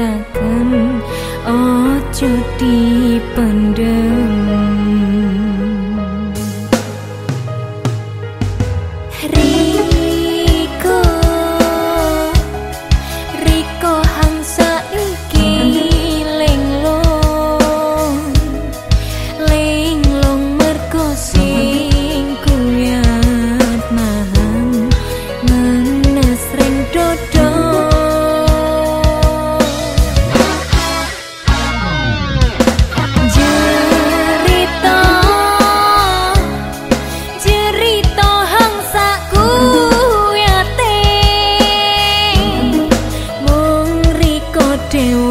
rasakaken ojo dipendem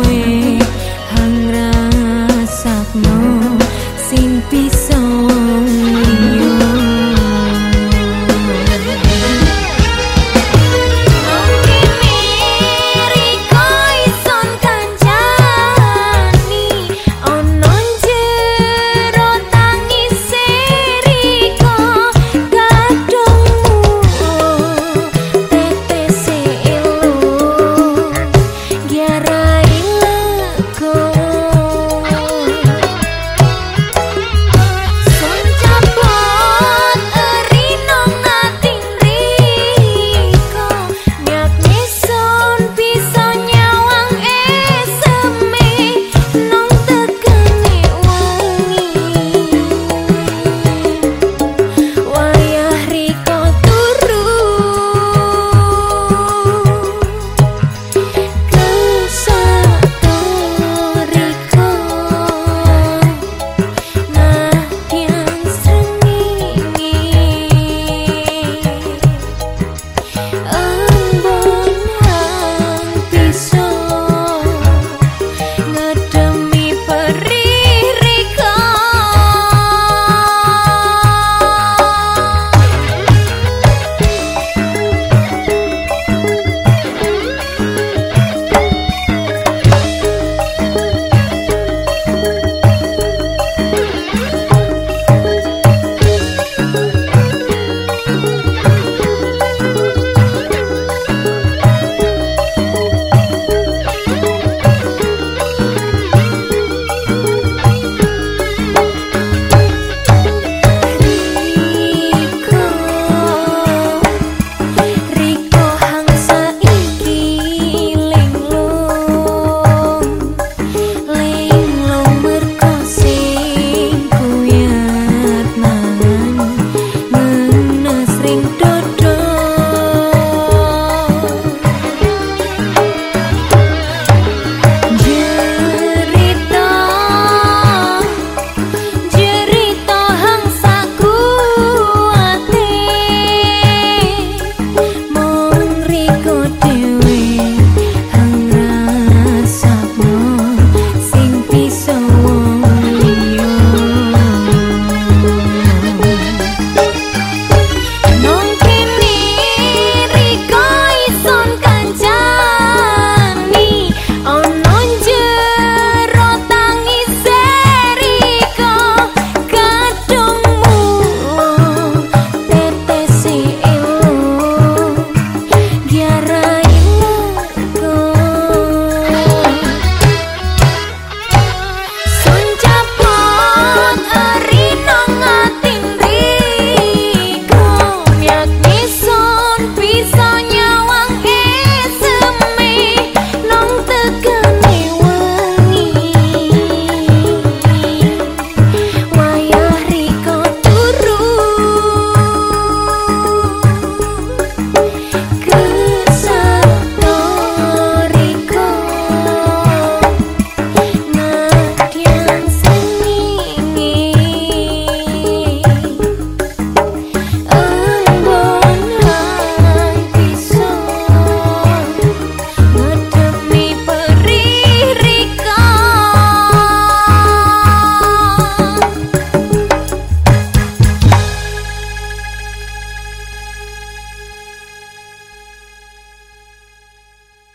me. sonríe.